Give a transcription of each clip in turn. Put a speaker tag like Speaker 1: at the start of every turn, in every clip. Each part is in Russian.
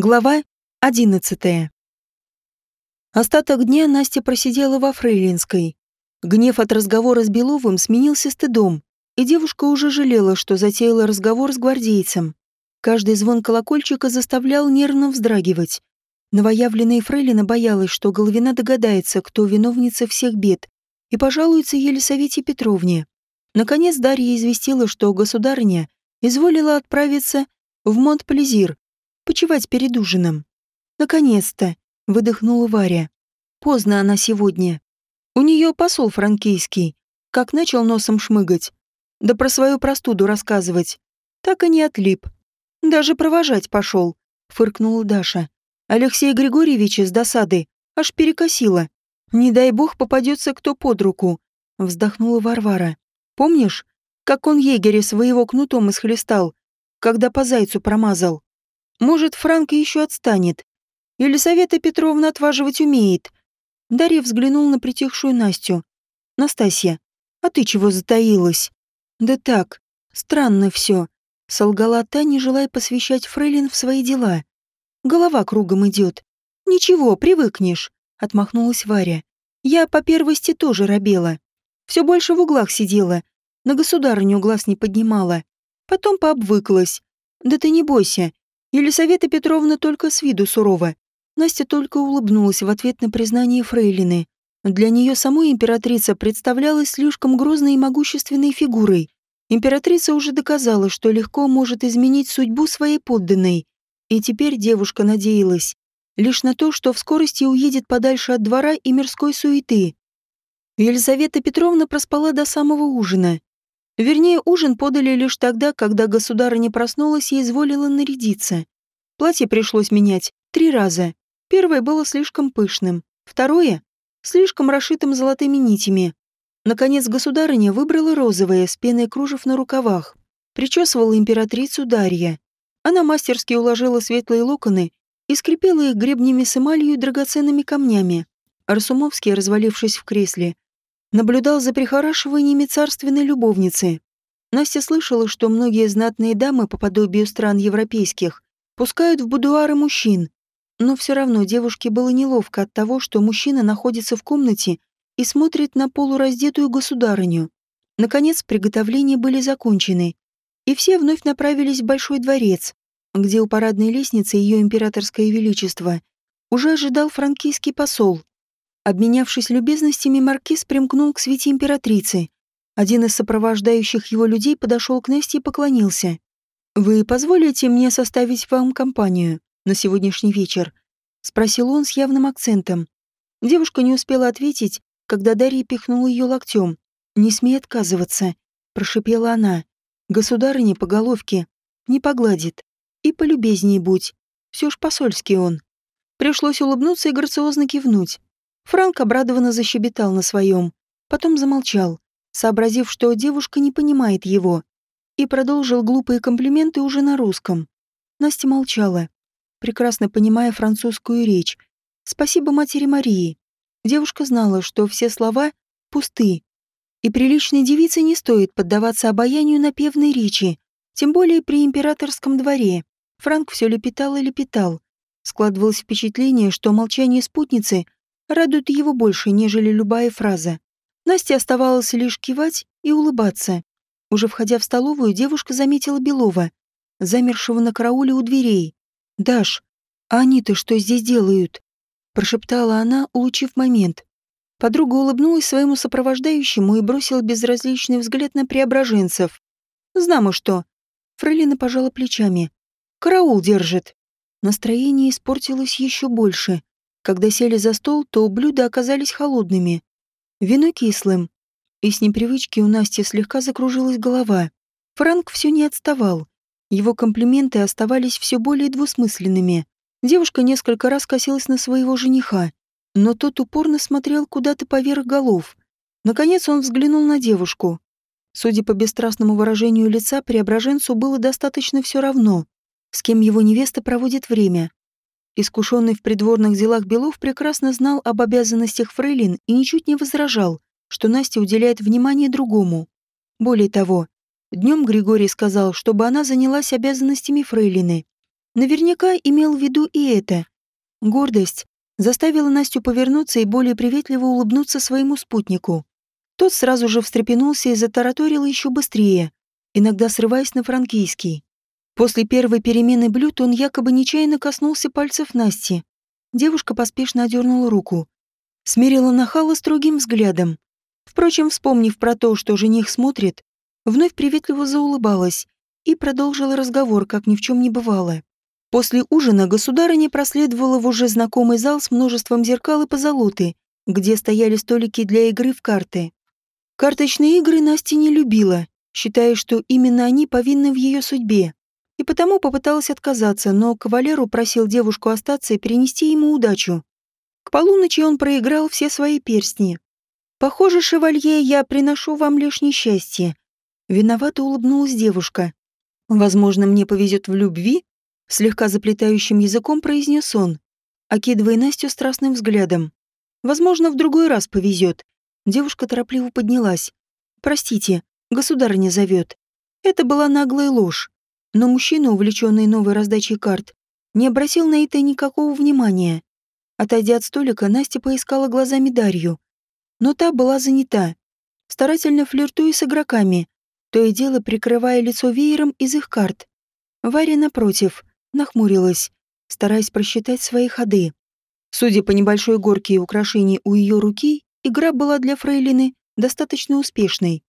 Speaker 1: Глава одиннадцатая. Остаток дня Настя просидела во Фрейлинской. Гнев от разговора с Беловым сменился стыдом, и девушка уже жалела, что затеяла разговор с гвардейцем. Каждый звон колокольчика заставлял нервно вздрагивать. Новоявленная Фрейлина боялась, что Головина догадается, кто виновница всех бед, и пожалуется Елисавете Петровне. Наконец Дарья известила, что государыня изволила отправиться в Монт-Плезир, почевать перед ужином. Наконец-то, выдохнула Варя. Поздно она сегодня. У нее посол франкийский, как начал носом шмыгать, да про свою простуду рассказывать, так и не отлип. Даже провожать пошел, фыркнула Даша. Алексей Григорьевич из досады аж перекосила. Не дай бог попадется кто под руку, вздохнула Варвара. Помнишь, как он егеря своего кнутом исхлестал, когда по зайцу промазал? Может, Франк еще отстанет. Елисавета Петровна отваживать умеет. Дарья взглянул на притихшую Настю. «Настасья, а ты чего затаилась?» «Да так, странно все», — солгала та, не желая посвящать Фрейлин в свои дела. «Голова кругом идет. Ничего, привыкнешь», — отмахнулась Варя. «Я по первости тоже робела. Все больше в углах сидела, на государыню глаз не поднимала. Потом пообвыклась. Да ты не бойся, Елисавета Петровна только с виду сурова. Настя только улыбнулась в ответ на признание Фрейлины. Для нее самой императрица представлялась слишком грозной и могущественной фигурой. Императрица уже доказала, что легко может изменить судьбу своей подданной. И теперь девушка надеялась лишь на то, что в скорости уедет подальше от двора и мирской суеты. Елизавета Петровна проспала до самого ужина. Вернее, ужин подали лишь тогда, когда государыня проснулась и изволила нарядиться. Платье пришлось менять три раза. Первое было слишком пышным, второе — слишком расшитым золотыми нитями. Наконец государыня выбрала розовое с пеной кружев на рукавах. Причесывала императрицу Дарья. Она мастерски уложила светлые локоны и скрепила их гребнями с эмалью и драгоценными камнями. Арсумовский, развалившись в кресле, наблюдал за прихорашиваниями царственной любовницы. Настя слышала, что многие знатные дамы по подобию стран европейских пускают в будуары мужчин, но все равно девушке было неловко от того, что мужчина находится в комнате и смотрит на полураздетую государыню. Наконец, приготовления были закончены, и все вновь направились в Большой дворец, где у парадной лестницы ее императорское величество уже ожидал франкийский посол. Обменявшись любезностями, маркиз примкнул к свете императрицы. Один из сопровождающих его людей подошел к Насте и поклонился. «Вы позволите мне составить вам компанию на сегодняшний вечер?» — спросил он с явным акцентом. Девушка не успела ответить, когда Дарья пихнула ее локтем. «Не смей отказываться», — прошипела она. «Государыня по головке не погладит. И полюбезней будь. Все ж посольский он». Пришлось улыбнуться и грациозно кивнуть. Франк обрадованно защебетал на своем, потом замолчал, сообразив, что девушка не понимает его, и продолжил глупые комплименты уже на русском. Настя молчала, прекрасно понимая французскую речь. Спасибо матери Марии. Девушка знала, что все слова пусты, и приличной девице не стоит поддаваться обаянию напевной речи, тем более при императорском дворе. Франк все лепетал и лепетал. Складывалось впечатление, что молчание спутницы — радует его больше, нежели любая фраза. Насте оставалось лишь кивать и улыбаться. Уже входя в столовую, девушка заметила Белова, замершего на карауле у дверей. «Даш, а они-то что здесь делают?» прошептала она, улучив момент. Подруга улыбнулась своему сопровождающему и бросила безразличный взгляд на преображенцев. «Знамо что». Фрейлина пожала плечами. «Караул держит». Настроение испортилось еще больше. Когда сели за стол, то блюда оказались холодными. Вино кислым. И с непривычки у Насти слегка закружилась голова. Франк все не отставал. Его комплименты оставались все более двусмысленными. Девушка несколько раз косилась на своего жениха, но тот упорно смотрел куда-то поверх голов. Наконец он взглянул на девушку. Судя по бесстрастному выражению лица, преображенцу было достаточно все равно, с кем его невеста проводит время. Искушенный в придворных делах Белов прекрасно знал об обязанностях фрейлин и ничуть не возражал, что Настя уделяет внимание другому. Более того, днем Григорий сказал, чтобы она занялась обязанностями фрейлины. Наверняка имел в виду и это. Гордость заставила Настю повернуться и более приветливо улыбнуться своему спутнику. Тот сразу же встрепенулся и затараторил еще быстрее, иногда срываясь на франкийский. После первой перемены блюд он якобы нечаянно коснулся пальцев Насти. Девушка поспешно одернула руку. Смерила нахала строгим взглядом. Впрочем, вспомнив про то, что жених смотрит, вновь приветливо заулыбалась и продолжила разговор, как ни в чем не бывало. После ужина государыня проследовала в уже знакомый зал с множеством зеркал и позолоты, где стояли столики для игры в карты. Карточные игры Настя не любила, считая, что именно они повинны в ее судьбе, и потому попыталась отказаться, но кавалеру просил девушку остаться и перенести ему удачу. К полуночи он проиграл все свои перстни. «Похоже, шевалье, я приношу вам лишь несчастье». Виновато улыбнулась девушка. «Возможно, мне повезет в любви?» Слегка заплетающим языком произнес он, окидывая Настю страстным взглядом. «Возможно, в другой раз повезет». Девушка торопливо поднялась. «Простите, государыня зовет». Это была наглая ложь. Но мужчина, увлеченный новой раздачей карт, не обратил на это никакого внимания. Отойдя от столика, Настя поискала глазами Дарью. Но та была занята, старательно флиртуя с игроками, то и дело прикрывая лицо веером из их карт. Варя, напротив, нахмурилась, стараясь просчитать свои ходы. Судя по небольшой горке и украшений у ее руки, игра была для Фрейлины достаточно успешной.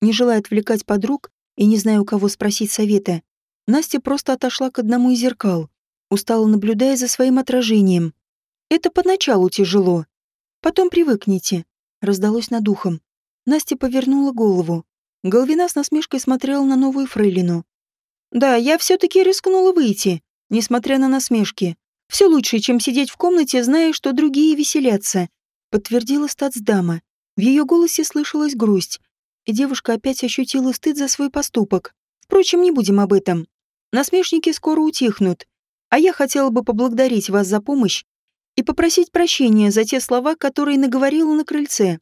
Speaker 1: Не желая отвлекать подруг и не зная у кого спросить совета, Настя просто отошла к одному из зеркал, устало наблюдая за своим отражением. «Это поначалу тяжело. Потом привыкните», — раздалось над ухом. Настя повернула голову. Головина с насмешкой смотрела на новую фрейлину. «Да, я все-таки рискнула выйти несмотря на насмешки. Все лучше, чем сидеть в комнате, зная, что другие веселятся, подтвердила статсдама. В ее голосе слышалась грусть, и девушка опять ощутила стыд за свой поступок. Впрочем, не будем об этом. Насмешники скоро утихнут, а я хотела бы поблагодарить вас за помощь и попросить прощения за те слова, которые наговорила на крыльце.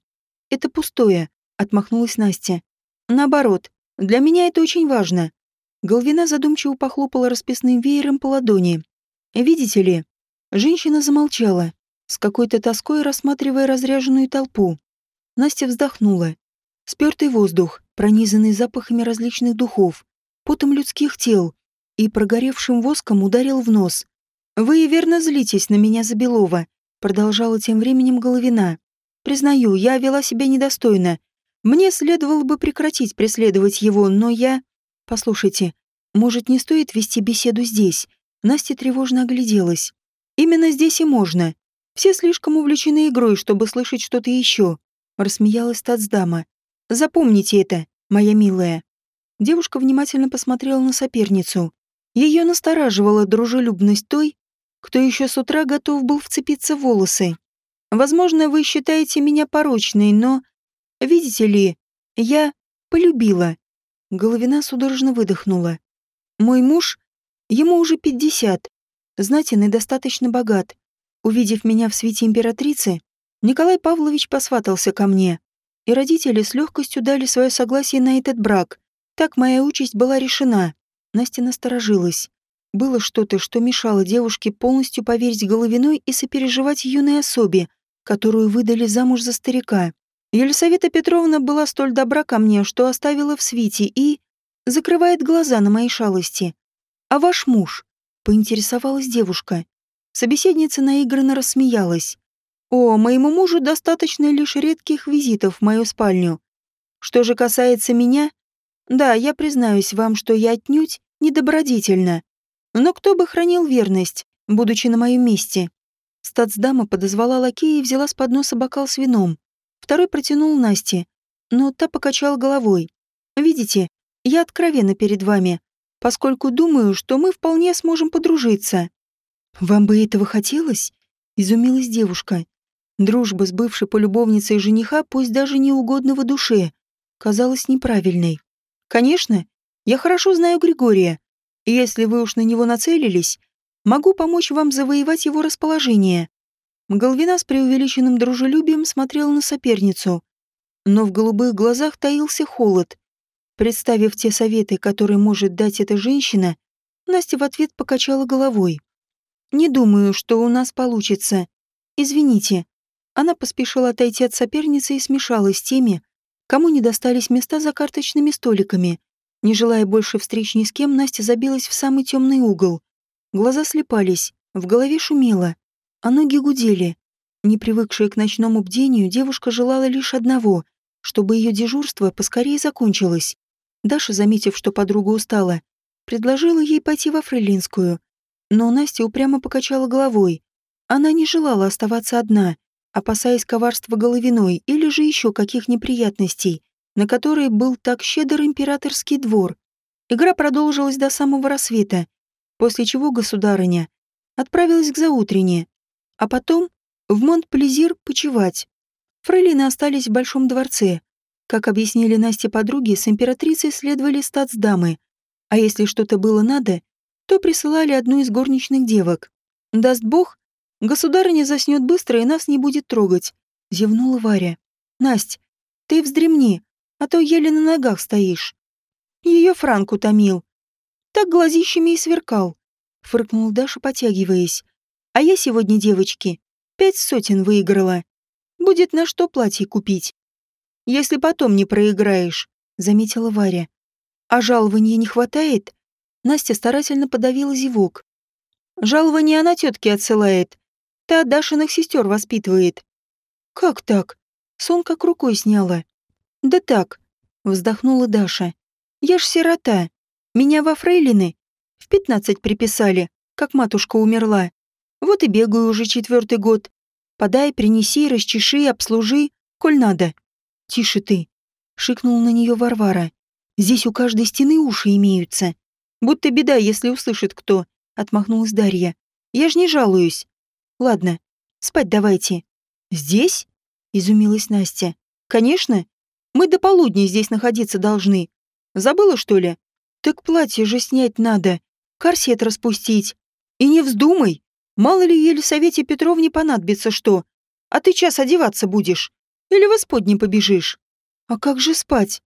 Speaker 1: Это пустое, отмахнулась Настя. Наоборот, для меня это очень важно. Головина задумчиво похлопала расписным веером по ладони. «Видите ли?» Женщина замолчала, с какой-то тоской рассматривая разряженную толпу. Настя вздохнула. Спёртый воздух, пронизанный запахами различных духов, потом людских тел и прогоревшим воском ударил в нос. «Вы верно злитесь на меня за Белова», продолжала тем временем Головина. «Признаю, я вела себя недостойно. Мне следовало бы прекратить преследовать его, но я...» «Послушайте, может, не стоит вести беседу здесь?» Настя тревожно огляделась. «Именно здесь и можно. Все слишком увлечены игрой, чтобы слышать что-то еще», — рассмеялась Тацдама. «Запомните это, моя милая». Девушка внимательно посмотрела на соперницу. Ее настораживала дружелюбность той, кто еще с утра готов был вцепиться в волосы. «Возможно, вы считаете меня порочной, но... Видите ли, я полюбила. Головина судорожно выдохнула. «Мой муж, ему уже пятьдесят, знатен и достаточно богат. Увидев меня в свете императрицы, Николай Павлович посватался ко мне, и родители с легкостью дали свое согласие на этот брак. Так моя участь была решена». Настя насторожилась. Было что-то, что мешало девушке полностью поверить Головиной и сопереживать юной особе, которую выдали замуж за старика. Елисавета Петровна была столь добра ко мне, что оставила в свите и... закрывает глаза на мои шалости. А ваш муж? Поинтересовалась девушка. Собеседница наигранно рассмеялась. О, моему мужу достаточно лишь редких визитов в мою спальню. Что же касается меня, да, я признаюсь вам, что я отнюдь недобродетельна. Но кто бы хранил верность, будучи на моем месте? Стацдама подозвала лакея и взяла с подноса бокал с вином. Второй протянул Насте, но та покачала головой. «Видите, я откровенна перед вами, поскольку думаю, что мы вполне сможем подружиться». «Вам бы этого хотелось?» — изумилась девушка. Дружба с бывшей полюбовницей жениха, пусть даже неугодного душе, казалась неправильной. «Конечно, я хорошо знаю Григория, и если вы уж на него нацелились, могу помочь вам завоевать его расположение. Головина с преувеличенным дружелюбием смотрела на соперницу, но в голубых глазах таился холод. Представив те советы, которые может дать эта женщина, Настя в ответ покачала головой. «Не думаю, что у нас получится. Извините». Она поспешила отойти от соперницы и смешалась с теми, кому не достались места за карточными столиками. Не желая больше встреч ни с кем, Настя забилась в самый темный угол. Глаза слепались, в голове шумело, а ноги гудели. Не привыкшая к ночному бдению, девушка желала лишь одного, чтобы ее дежурство поскорее закончилось. Даша, заметив, что подруга устала, предложила ей пойти во Фрелинскую. Но Настя упрямо покачала головой. Она не желала оставаться одна, опасаясь коварства Головиной или же еще каких неприятностей, на которые был так щедр императорский двор. Игра продолжилась до самого рассвета, после чего государыня отправилась к заутренне, а потом в Монт-Плезир почивать. Фрейлины остались в Большом дворце. Как объяснили Насте подруги, с императрицей следовали статсдамы, а если что-то было надо, то присылали одну из горничных девок. Даст бог, государыня заснет быстро и нас не будет трогать, зевнула Варя. Насть, ты вздремни, а то еле на ногах стоишь. Ее Франк утомил. Так глазищами и сверкал, фыркнул Даша, потягиваясь. А я сегодня, девочки, пять сотен выиграла. Будет на что платье купить. Если потом не проиграешь, заметила Варя. А жалования не хватает? Настя старательно подавила зевок. Жалование она тетке отсылает. Та Дашиных сестер воспитывает. Как так? Сон как рукой сняла. Да так, вздохнула Даша. Я ж сирота. Меня во фрейлины в пятнадцать приписали, как матушка умерла. Вот и бегаю уже четвертый год. Подай, принеси, расчеши, обслужи, коль надо. Тише ты, шикнул на нее Варвара. Здесь у каждой стены уши имеются. Будто беда, если услышит кто, отмахнулась Дарья. Я ж не жалуюсь. Ладно, спать давайте. Здесь? Изумилась Настя. Конечно. Мы до полудня здесь находиться должны. Забыла, что ли? Так платье же снять надо. Корсет распустить. И не вздумай. Мало ли Елисавете Петровне понадобится что. А ты час одеваться будешь. Или в исподнем побежишь. А как же спать?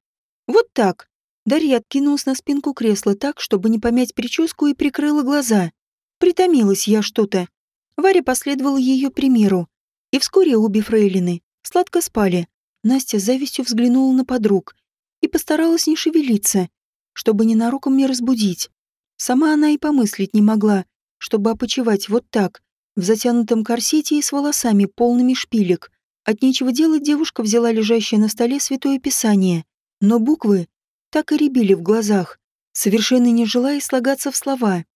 Speaker 1: Вот так. Дарья откинулась на спинку кресла так, чтобы не помять прическу и прикрыла глаза. Притомилась я что-то. Варя последовала ее примеру. И вскоре обе фрейлины сладко спали. Настя с завистью взглянула на подруг и постаралась не шевелиться, чтобы ненароком не разбудить. Сама она и помыслить не могла, чтобы опочивать вот так, в затянутом корсете и с волосами, полными шпилек. От нечего делать девушка взяла лежащее на столе святое писание. Но буквы так и рябили в глазах, совершенно не желая слагаться в слова.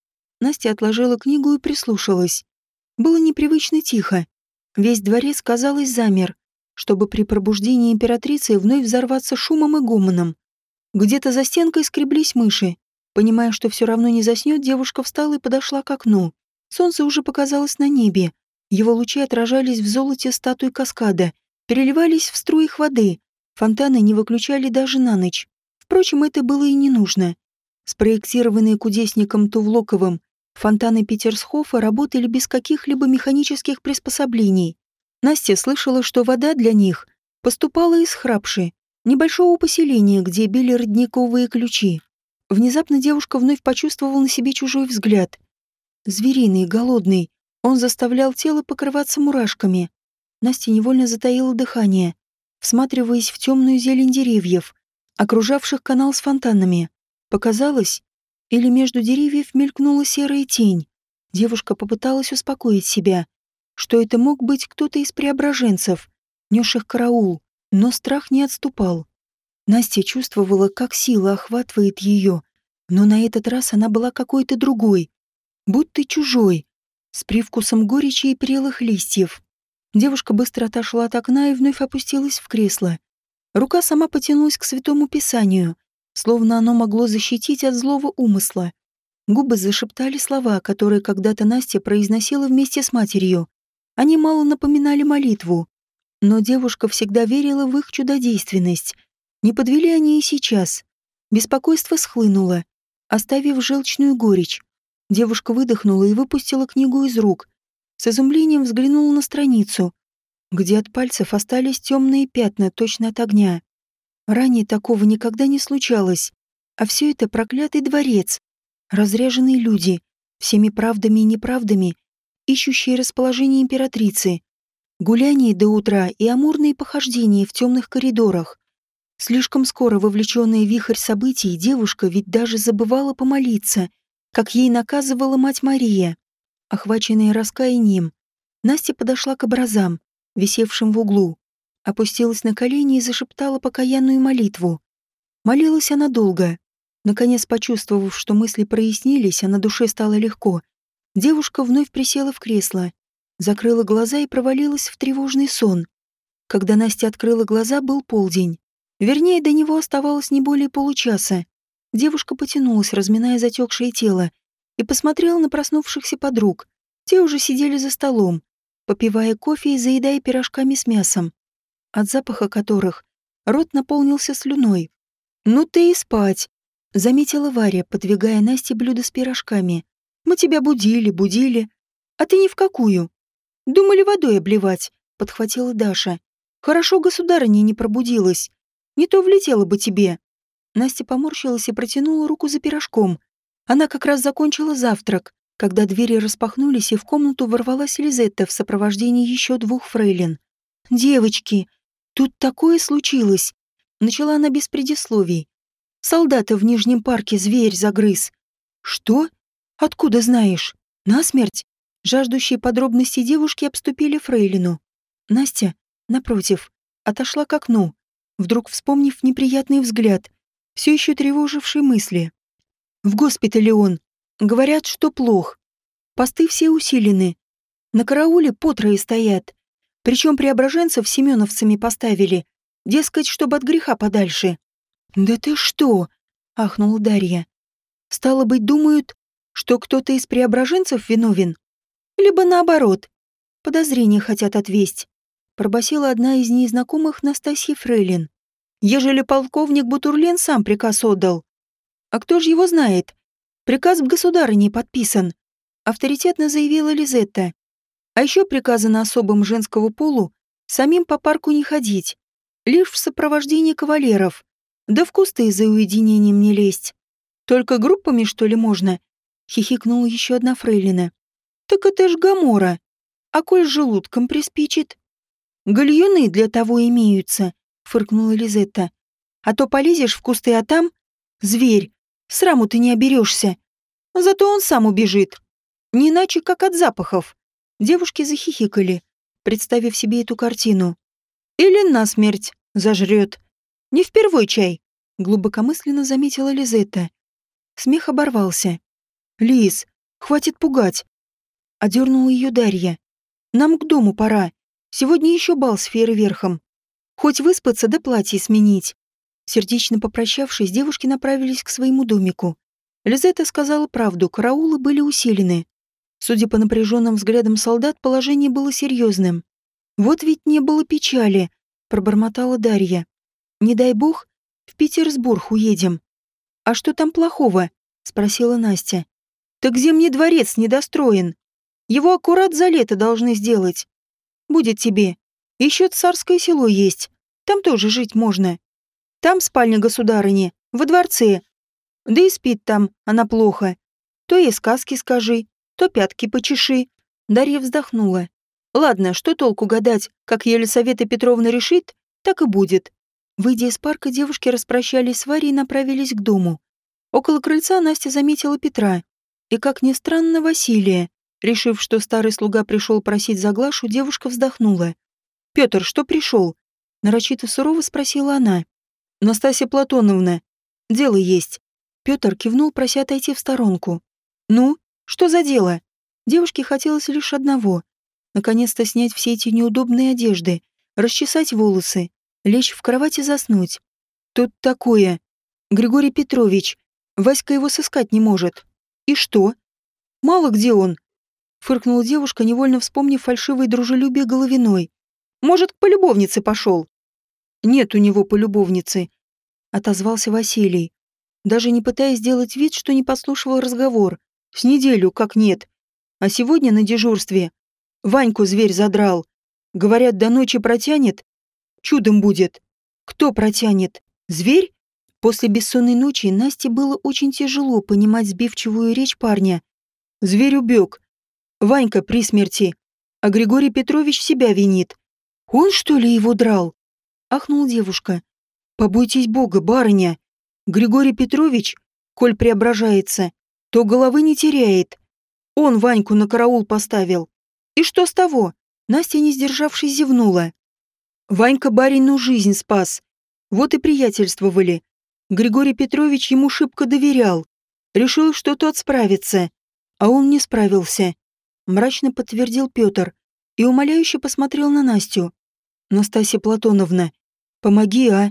Speaker 1: Настя отложила книгу и прислушалась. Было непривычно тихо. Весь дворец, казалось, замер, чтобы при пробуждении императрицы вновь взорваться шумом и гомоном. Где-то за стенкой скреблись мыши. Понимая, что все равно не заснет, девушка встала и подошла к окну. Солнце уже показалось на небе. Его лучи отражались в золоте статуи каскада, переливались в струях воды. Фонтаны не выключали даже на ночь. Впрочем, это было и не нужно. Спроектированные кудесником Тувлоковым, фонтаны Питерсхофа работали без каких-либо механических приспособлений. Настя слышала, что вода для них поступала из Храпши, небольшого поселения, где били родниковые ключи. Внезапно девушка вновь почувствовала на себе чужой взгляд. Звериный, голодный, он заставлял тело покрываться мурашками. Настя невольно затаила дыхание, всматриваясь в темную зелень деревьев, окружавших канал с фонтанами. Показалось, или между деревьев мелькнула серая тень. Девушка попыталась успокоить себя, что это мог быть кто-то из преображенцев, несших караул, но страх не отступал. Настя чувствовала, как сила охватывает ее, но на этот раз она была какой-то другой, будто чужой, с привкусом горечи и прелых листьев. Девушка быстро отошла от окна и вновь опустилась в кресло. Рука сама потянулась к святому писанию, словно оно могло защитить от злого умысла. Губы зашептали слова, которые когда-то Настя произносила вместе с матерью. Они мало напоминали молитву, но девушка всегда верила в их чудодейственность. Не подвели они и сейчас. Беспокойство схлынуло, оставив желчную горечь. Девушка выдохнула и выпустила книгу из рук. С изумлением взглянула на страницу, где от пальцев остались темные пятна точно от огня. Ранее такого никогда не случалось. А все это проклятый дворец. Разряженные люди, всеми правдами и неправдами, ищущие расположение императрицы. Гуляние до утра и амурные похождения в темных коридорах. Слишком скоро вовлеченная в вихрь событий, девушка ведь даже забывала помолиться, как ей наказывала мать Мария. Охваченная раскаянием, Настя подошла к образам, висевшим в углу, опустилась на колени и зашептала покаянную молитву. Молилась она долго. Наконец, почувствовав, что мысли прояснились, а на душе стало легко, девушка вновь присела в кресло, закрыла глаза и провалилась в тревожный сон. Когда Настя открыла глаза, был полдень. Вернее, до него оставалось не более получаса. Девушка потянулась, разминая затекшее тело, и посмотрела на проснувшихся подруг. Те уже сидели за столом, попивая кофе и заедая пирожками с мясом, от запаха которых рот наполнился слюной. «Ну ты и спать», — заметила Варя, подвигая Насте блюдо с пирожками. «Мы тебя будили, будили. А ты ни в какую. Думали водой обливать», — подхватила Даша. «Хорошо государыня не пробудилась. Не то влетела бы тебе». Настя поморщилась и протянула руку за пирожком. Она как раз закончила завтрак, когда двери распахнулись, и в комнату ворвалась Лизетта в сопровождении еще двух фрейлин. «Девочки, тут такое случилось!» Начала она без предисловий. «Солдата в Нижнем парке зверь загрыз». «Что? Откуда знаешь? Насмерть?» Жаждущие подробностей девушки обступили фрейлину. Настя, напротив, отошла к окну, вдруг вспомнив неприятный взгляд, все еще тревоживший мысли. В госпитале он, Говорят, что плох. Посты все усилены. На карауле по трое стоят. Причем преображенцев семеновцами поставили. Дескать, чтобы от греха подальше. «Да ты что?» — ахнула Дарья. «Стало быть, думают, что кто-то из преображенцев виновен? Либо наоборот. Подозрения хотят отвесть», — пробасила одна из незнакомых Настасьи Фрейлин. «Ежели полковник Бутурлен сам приказ отдал. А кто же его знает? Приказ в государыне подписан, авторитетно заявила Лизетта. А еще приказано особым женского полу самим по парку не ходить, лишь в сопровождении кавалеров, да в кусты за уединением не лезть. Только группами, что ли, можно? Хихикнула еще одна фрейлина. Так это ж Гамора. А коль желудком приспичит? Гальюны для того имеются, фыркнула Лизетта. А то полезешь в кусты, а там... Зверь, Сраму ты не оберешься. Зато он сам убежит. Не иначе, как от запахов. Девушки захихикали, представив себе эту картину. Или насмерть зажрет. Не впервой чай, глубокомысленно заметила Лизетта. Смех оборвался. Лиз, хватит пугать. Одернула ее Дарья. Нам к дому пора. Сегодня еще бал с фейерверхом. Хоть выспаться да платье сменить. Сердечно попрощавшись, девушки направились к своему домику. Лизетта сказала правду, караулы были усилены. Судя по напряженным взглядам солдат, положение было серьезным. «Вот ведь не было печали», — пробормотала Дарья. «Не дай бог, в Петербург уедем». «А что там плохого?» — спросила Настя. «Так Зимний дворец недостроен. Его аккурат за лето должны сделать. Будет тебе. Еще царское село есть. Там тоже жить можно. Там спальня государыни, во дворце. Да и спит там она плохо. То ей сказки скажи, то пятки почеши. Дарья вздохнула. Ладно, что толку гадать, как Елисавета Петровна решит, так и будет. Выйдя из парка, девушки распрощались с Варей и направились к дому. Около крыльца Настя заметила Петра. И, как ни странно, Василия. Решив, что старый слуга пришел просить за девушка вздохнула. «Петр, что пришел?» Нарочито сурово спросила она. «Настасья Платоновна, дело есть». Петр кивнул, прося отойти в сторонку. «Ну, что за дело?» Девушке хотелось лишь одного. Наконец-то снять все эти неудобные одежды, расчесать волосы, лечь в кровать и заснуть. Тут такое. Григорий Петрович. Васька его сыскать не может. И что? Мало где он. Фыркнула девушка, невольно вспомнив фальшивое дружелюбие Головиной. Может, к полюбовнице пошел. Нет у него полюбовницы, отозвался Василий, даже не пытаясь сделать вид, что не подслушивал разговор. С неделю, как нет. А сегодня на дежурстве. Ваньку зверь задрал. Говорят, до ночи протянет. Чудом будет. Кто протянет? Зверь? После бессонной ночи Насте было очень тяжело понимать сбивчивую речь парня. Зверь убег. Ванька при смерти. А Григорий Петрович себя винит. Он, что ли, его драл? Ахнула девушка. Побойтесь Бога, барыня. Григорий Петрович, коль преображается, то головы не теряет. Он Ваньку на караул поставил. И что с того? Настя, не сдержавшись, зевнула. Ванька барину жизнь спас. Вот и приятельствовали. Григорий Петрович ему шибко доверял. Решил, что тот справится. А он не справился. Мрачно подтвердил Петр и умоляюще посмотрел на Настю. «Настасья Платоновна, помоги, а?»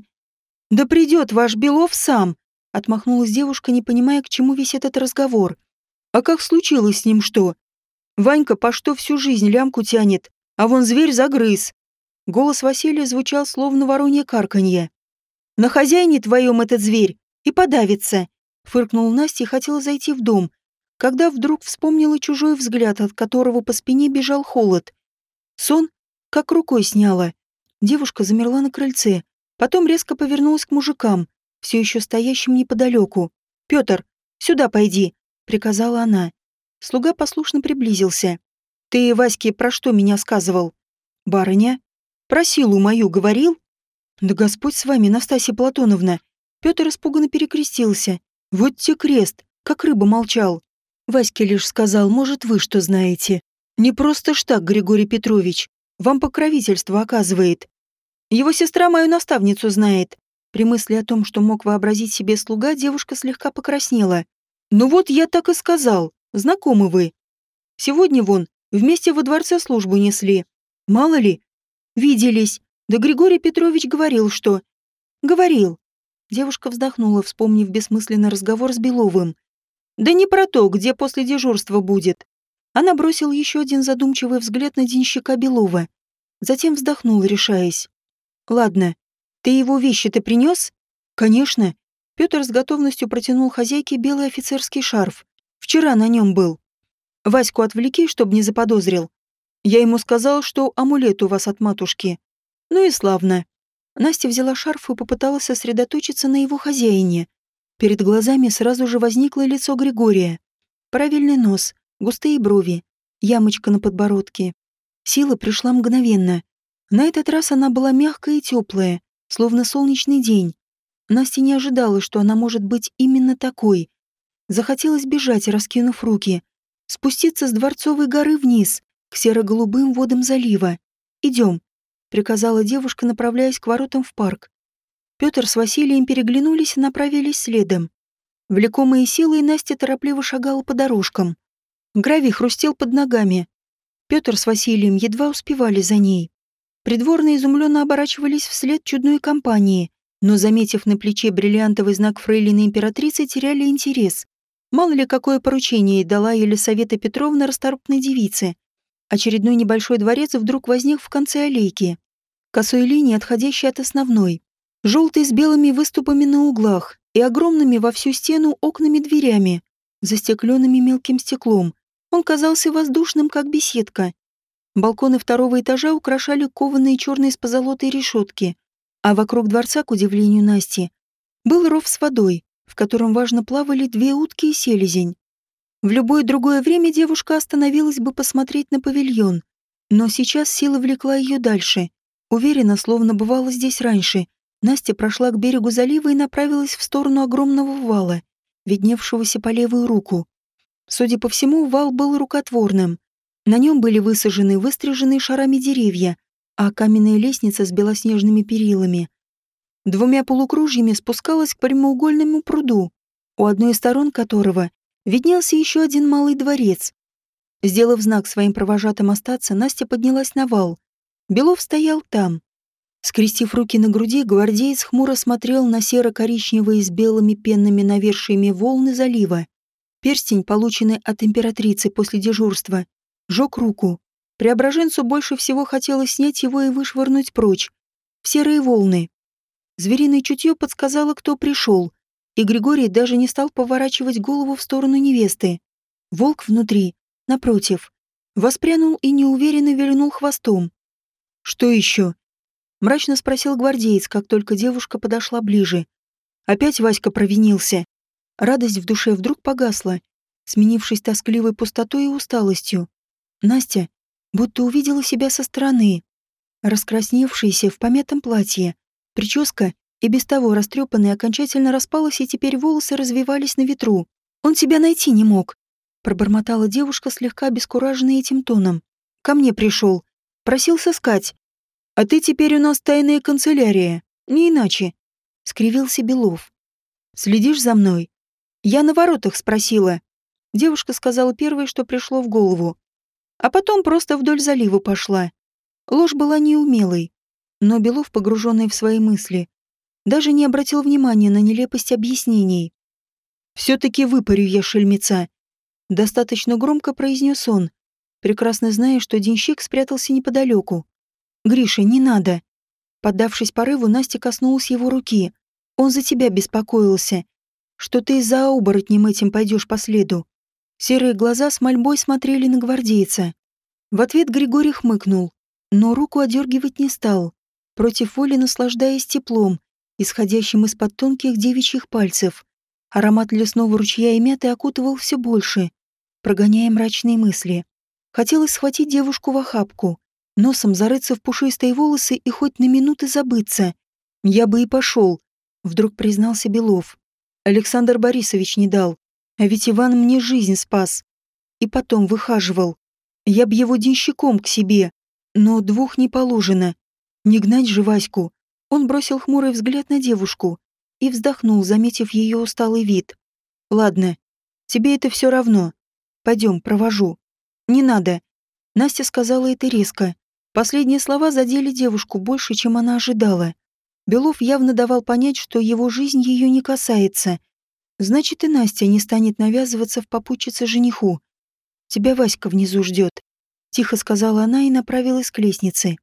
Speaker 1: «Да придет ваш Белов сам», — отмахнулась девушка, не понимая, к чему весь этот разговор. «А как случилось с ним что? Ванька по что всю жизнь лямку тянет, а вон зверь загрыз». Голос Василия звучал словно воронье карканье. «На хозяине твоем этот зверь и подавится», — фыркнул Настя и хотела зайти в дом, когда вдруг вспомнила чужой взгляд, от которого по спине бежал холод. Сон как рукой сняла. Девушка замерла на крыльце, потом резко повернулась к мужикам, все еще стоящим неподалеку. «Петр, сюда пойди», — приказала она. Слуга послушно приблизился. «Ты, Ваське, про что меня сказывал?» «Барыня?» «Про силу мою говорил?» «Да Господь с вами, Настасья Платоновна!» Петр испуганно перекрестился. «Вот те крест, как рыба молчал!» Ваське лишь сказал, может, вы что знаете. Не просто ж так, Григорий Петрович. Вам покровительство оказывает. Его сестра мою наставницу знает. При мысли о том, что мог вообразить себе слуга, девушка слегка покраснела. «Ну вот я так и сказал. Знакомы вы. Сегодня вон, вместе во дворце службу несли. Мало ли. Виделись. Да Григорий Петрович говорил, что... Говорил. Девушка вздохнула, вспомнив бессмысленный разговор с Беловым. Да не про то, где после дежурства будет. Она бросила еще один задумчивый взгляд на денщика Белова. Затем вздохнула, решаясь. Ладно, ты его вещи-то принес? Конечно. Петр с готовностью протянул хозяйке белый офицерский шарф. Вчера на нем был. Ваську отвлеки, чтобы не заподозрил. Я ему сказал, что амулет у вас от матушки. Ну и славно. Настя взяла шарф и попыталась сосредоточиться на его хозяине. Перед глазами сразу же возникло лицо Григория. Правильный нос, густые брови, ямочка на подбородке. Сила пришла мгновенно. На этот раз она была мягкая и теплая, словно солнечный день. Настя не ожидала, что она может быть именно такой. Захотелось бежать, раскинув руки. Спуститься с Дворцовой горы вниз, к серо-голубым водам залива. «Идем», приказала девушка, направляясь к воротам в парк. Петр с Василием переглянулись и направились следом. Влекомые силой Настя торопливо шагала по дорожкам. Гравий хрустел под ногами. Петр с Василием едва успевали за ней. Придворные изумленно оборачивались вслед чудной компании, но, заметив на плече бриллиантовый знак фрейлины императрицы, теряли интерес. Мало ли какое поручение дала Елисавета Петровна расторопной девице. Очередной небольшой дворец вдруг возник в конце аллейки. Косой линии, отходящей от основной. Желтый с белыми выступами на углах и огромными во всю стену окнами-дверями, застекленными мелким стеклом. Он казался воздушным, как беседка. Балконы второго этажа украшали кованые черные с позолотой решетки, а вокруг дворца, к удивлению Насти, был ров с водой, в котором важно плавали две утки и селезень. В любое другое время девушка остановилась бы посмотреть на павильон, но сейчас сила влекла ее дальше. Уверенно, словно бывало здесь раньше, Настя прошла к берегу залива и направилась в сторону огромного вала, видневшегося по левую руку. Судя по всему, вал был рукотворным. На нем были высажены выстриженные шарами деревья, а каменная лестница с белоснежными перилами. Двумя полукружьями спускалась к прямоугольному пруду, у одной из сторон которого виднелся еще один малый дворец. Сделав знак своим провожатым остаться, Настя поднялась на вал. Белов стоял там. Скрестив руки на груди, гвардеец хмуро смотрел на серо-коричневые с белыми пенными навершиями волны залива. Перстень, полученный от императрицы после дежурства, жег руку. Преображенцу больше всего хотелось снять его и вышвырнуть прочь. В серые волны. Звериное чутье подсказало, кто пришел, и Григорий даже не стал поворачивать голову в сторону невесты. Волк внутри, напротив, воспрянул и неуверенно вильнул хвостом. «Что еще?» — мрачно спросил гвардеец, как только девушка подошла ближе. Опять Васька провинился. Радость в душе вдруг погасла, сменившись тоскливой пустотой и усталостью. Настя будто увидела себя со стороны. Раскрасневшаяся в помятом платье, прическа и без того растрепанная окончательно распалась, и теперь волосы развивались на ветру. Он тебя найти не мог. Пробормотала девушка, слегка обескураженная этим тоном. Ко мне пришел. Просил сыскать. А ты теперь у нас тайная канцелярия. Не иначе. Скривился Белов. Следишь за мной? Я на воротах спросила. Девушка сказала первое, что пришло в голову. А потом просто вдоль залива пошла. Ложь была неумелой. Но Белов, погруженный в свои мысли, даже не обратил внимания на нелепость объяснений. «Все-таки выпарю я шельмеца», — достаточно громко произнес он, прекрасно зная, что денщик спрятался неподалеку. «Гриша, не надо». Поддавшись порыву, Настя коснулась его руки. «Он за тебя беспокоился. Что ты за оборотнем этим пойдешь по следу». Серые глаза с мольбой смотрели на гвардейца. В ответ Григорий хмыкнул, но руку одергивать не стал, против воли наслаждаясь теплом, исходящим из-под тонких девичьих пальцев. Аромат лесного ручья и мяты окутывал все больше, прогоняя мрачные мысли. Хотелось схватить девушку в охапку, носом зарыться в пушистые волосы и хоть на минуты забыться. Я бы и пошел, вдруг признался Белов. Александр Борисович не дал, а ведь Иван мне жизнь спас. И потом выхаживал. Я б его денщиком к себе, но двух не положено. Не гнать же Ваську. Он бросил хмурый взгляд на девушку и вздохнул, заметив ее усталый вид. «Ладно, тебе это все равно. Пойдем, провожу». «Не надо». Настя сказала это резко. Последние слова задели девушку больше, чем она ожидала. Белов явно давал понять, что его жизнь ее не касается. Значит, и Настя не станет навязываться в попутчице жениху. «Тебя Васька внизу ждет», — тихо сказала она и направилась к лестнице.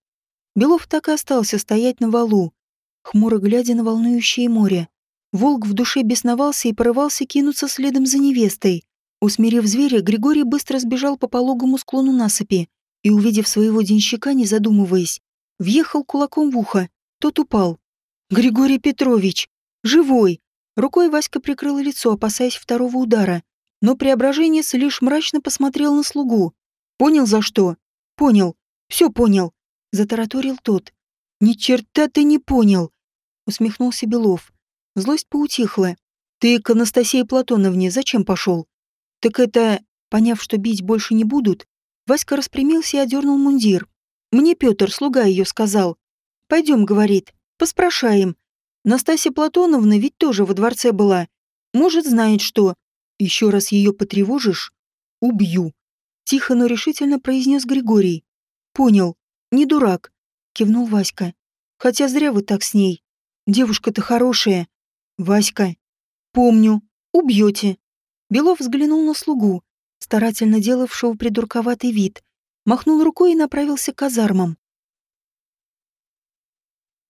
Speaker 1: Белов так и остался стоять на валу, хмуро глядя на волнующее море. Волк в душе бесновался и порывался кинуться следом за невестой. Усмирив зверя, Григорий быстро сбежал по пологому склону насыпи и, увидев своего денщика, не задумываясь, въехал кулаком в ухо. Тот упал. «Григорий Петрович! Живой!» Рукой Васька прикрыл лицо, опасаясь второго удара. Но преображенец лишь мрачно посмотрел на слугу. «Понял, за что?» «Понял. Все понял», — затараторил тот. «Ни черта ты не понял!» — усмехнулся Белов. Злость поутихла. «Ты к Анастасии Платоновне зачем пошел?» Так это, поняв, что бить больше не будут, Васька распрямился и одернул мундир. Мне Петр, слуга ее, сказал. Пойдем, говорит, поспрашаем. Настасья Платоновна ведь тоже во дворце была. Может, знает что. Еще раз ее потревожишь? Убью. Тихо, но решительно произнес Григорий. Понял. Не дурак. Кивнул Васька. Хотя зря вы так с ней. Девушка-то хорошая. Васька. Помню. Убьете. Белов взглянул на слугу, старательно делавшего придурковатый вид, махнул рукой и направился к казармам.